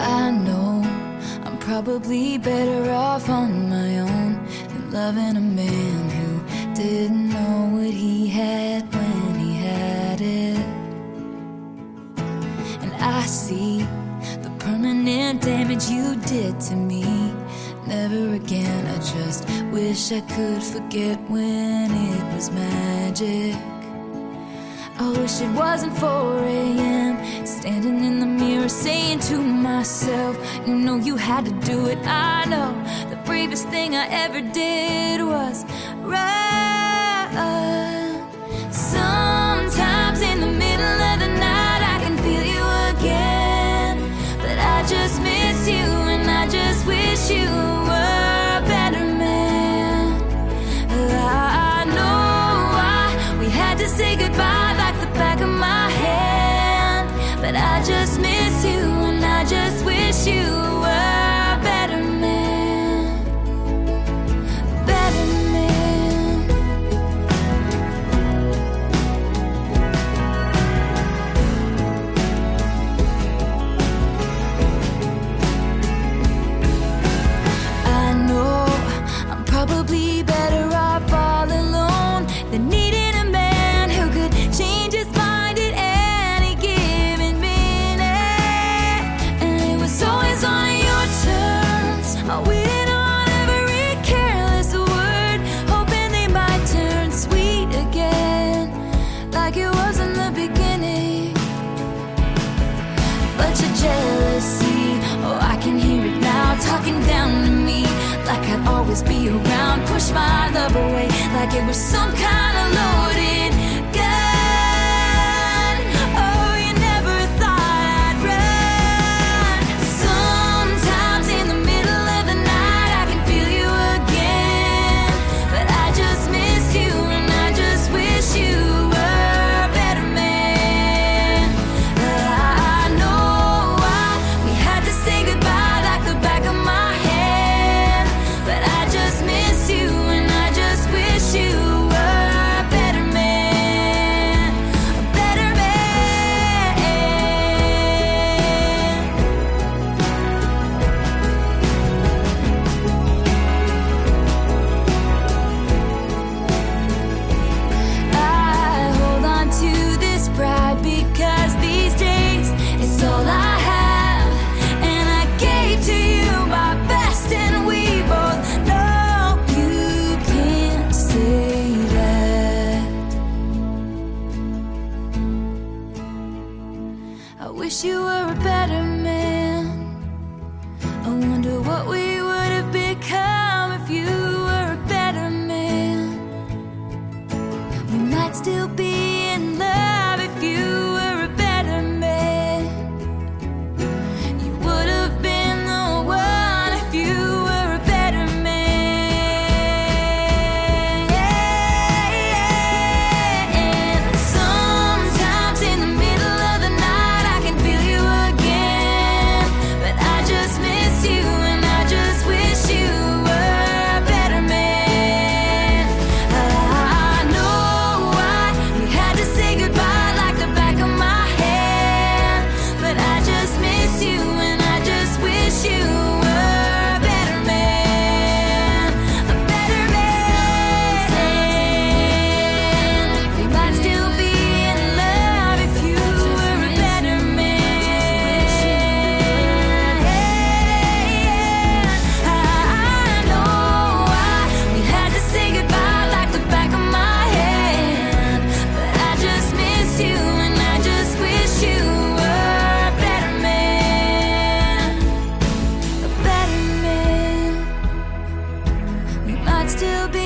I know I'm probably better off on my own than loving a man who didn't know what he had when he had it. And I see the permanent damage you did to me. Never again, I just wish I could forget when it was magic. I wish it wasn't 4 a.m. standing remember saying to myself, You know, you had to do it. I know the bravest thing I ever did was right. always be around. Push my love away like it was some kind of love. wish you were a better man. I wonder what we would have become if you were a better man. We might still be. still be